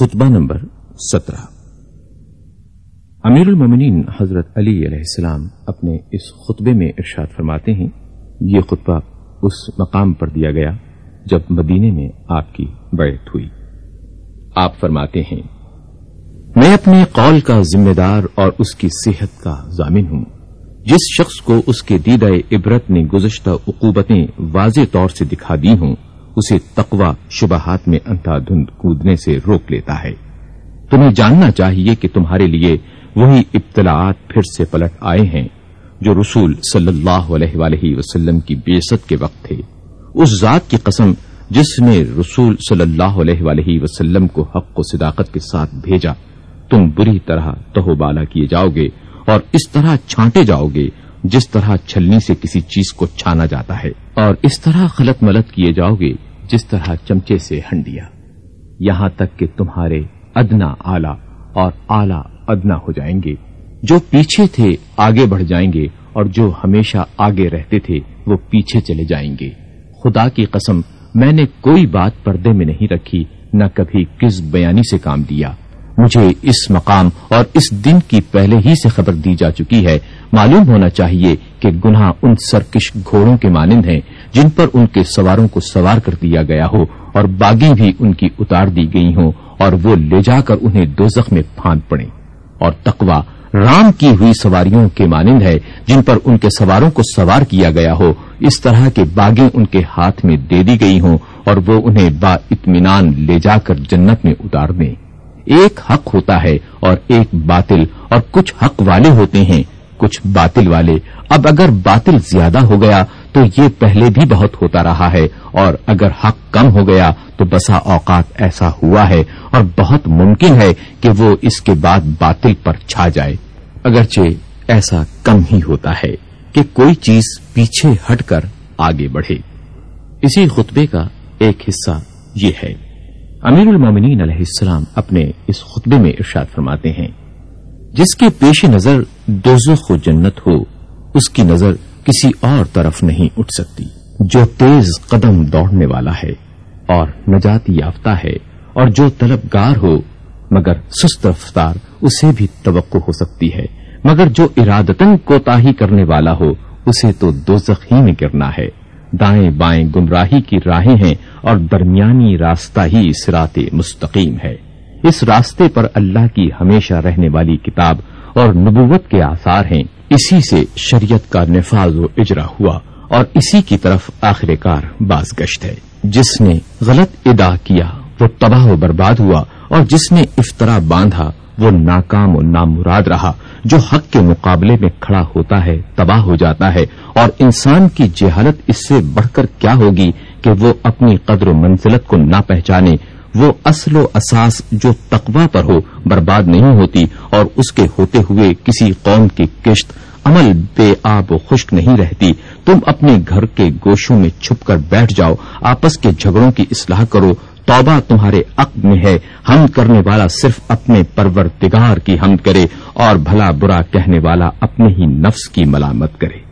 خطبہ نمبر سترہ۔ امیر المومنین حضرت علی علیہ السلام اپنے اس خطبے میں ارشاد فرماتے ہیں، یہ خطبہ اس مقام پر دیا گیا جب مدینے میں آپ کی بیعت ہوئی۔ آپ فرماتے ہیں، میں اپنے قول کا ذمہ دار اور اس کی صحت کا ضامن ہوں۔ جس شخص کو اس کے دیدہ عبرت نے گزشتہ عقوبتیں واضح طور سے دکھا دی ہوں اسے تقوا شبہات میں انتا دھند کودنے سے روک لیتا ہے۔ تمہیں جاننا چاہیے کہ تمہارے لیے وہی ابتلاعات پھر سے پلٹ آئے ہیں جو رسول صلی اللہ علیہ وآلہ وسلم کی بےست کے وقت تھے۔ اس ذات کی قسم جس نے رسول صلی اللہ علیہ وآلہ وسلم کو حق و صداقت کے ساتھ بھیجا، تم بری طرح تہو بالا کیے جاؤ گے اور اس طرح چھانٹے جاؤ گے جس طرح چھلنی سے کسی چیز کو چھانا جاتا ہے، اور اس طرح خلط ملت کیے جاؤ گے جس طرح چمچے سے ہنڈیا۔ یہاں تک کہ تمہارے ادنا آلہ اور آلہ ادنا ہو جائیں گے۔ جو پیچھے تھے آگے بڑھ جائیں گے، اور جو ہمیشہ آگے رہتے تھے وہ پیچھے چلے جائیں گے۔ خدا کی قسم، میں نے کوئی بات پردے میں نہیں رکھی، نہ کبھی کس بیانی سے کام دیا۔ مجھے اس مقام اور اس دن کی پہلے ہی سے خبر دی جا چکی ہے۔ معلوم ہونا چاہیے کہ گناہ ان سرکش گھوڑوں کے مانند ہیں جن پر ان کے سواروں کو سوار کر دیا گیا ہو اور باغی بھی ان کی اتار دی گئی ہوں اور وہ لے جا کر انہیں دو میں پھاند پڑے اور تقوا رام کی ہوئی سواریوں کے مانند ہے جن پر ان کے سواروں کو سوار کیا گیا ہو۔ اس طرح کے باغیں ان کے ہاتھ میں دے دی گئی ہوں اور وہ انہیں با اطمینان لے جا کر جنت میں اتار دیں۔ ایک حق ہوتا ہے اور ایک باطل، اور کچھ حق والے ہوتے ہیں، کچھ باطل والے۔ اب اگر باطل زیادہ ہو گیا تو یہ پہلے بھی بہت ہوتا رہا ہے، اور اگر حق کم ہو گیا تو بسا اوقات ایسا ہوا ہے، اور بہت ممکن ہے کہ وہ اس کے بعد باطل پر چھا جائے۔ اگرچہ ایسا کم ہی ہوتا ہے کہ کوئی چیز پیچھے ہٹ کر آگے بڑھے۔ اسی خطبے کا ایک حصہ یہ ہے۔ امیر المومنین علیہ السلام اپنے اس خطبے میں ارشاد فرماتے ہیں، جس کے پیش نظر دوزخ و جنت ہو، اس کی نظر کسی اور طرف نہیں اٹھ سکتی، جو تیز قدم دوڑنے والا ہے اور نجاتی یافتہ ہے اور جو طلبگار ہو، مگر سست رفتار اسے بھی توقع ہو سکتی ہے، مگر جو ارادتن کوتاہی کرنے والا ہو، اسے تو دوزخ ہی میں گرنا ہے۔ دائیں بائیں گمراہی کی راہیں ہیں اور درمیانی راستہ ہی سرات مستقیم ہے۔ اس راستے پر اللہ کی ہمیشہ رہنے والی کتاب اور نبوت کے آثار ہیں۔ اسی سے شریعت کا نفاذ و اجرا ہوا اور اسی کی طرف آخر کار باز گشت ہے۔ جس نے غلط ادا کیا وہ تباہ و برباد ہوا اور جس نے افطرا باندھا وہ ناکام و نامراد رہا۔ جو حق کے مقابلے میں کھڑا ہوتا ہے، تباہ ہو جاتا ہے۔ اور انسان کی جہالت اس سے بڑھ کر کیا ہوگی کہ وہ اپنی قدر و منزلت کو نہ پہچانے؟ وہ اصل و اساس جو تقوا پر ہو، برباد نہیں ہوتی اور اس کے ہوتے ہوئے کسی قوم کی کشت عمل بے آب و خشک نہیں رہتی۔ تم اپنے گھر کے گوشوں میں چھپ کر بیٹھ جاؤ، آپس کے جھگڑوں کی اصلاح کرو۔ توبہ تمہارے عقب میں ہے۔ ہم کرنے والا صرف اپنے پرور کی ہم کرے اور بھلا برا کہنے والا اپنے ہی نفس کی ملامت کرے۔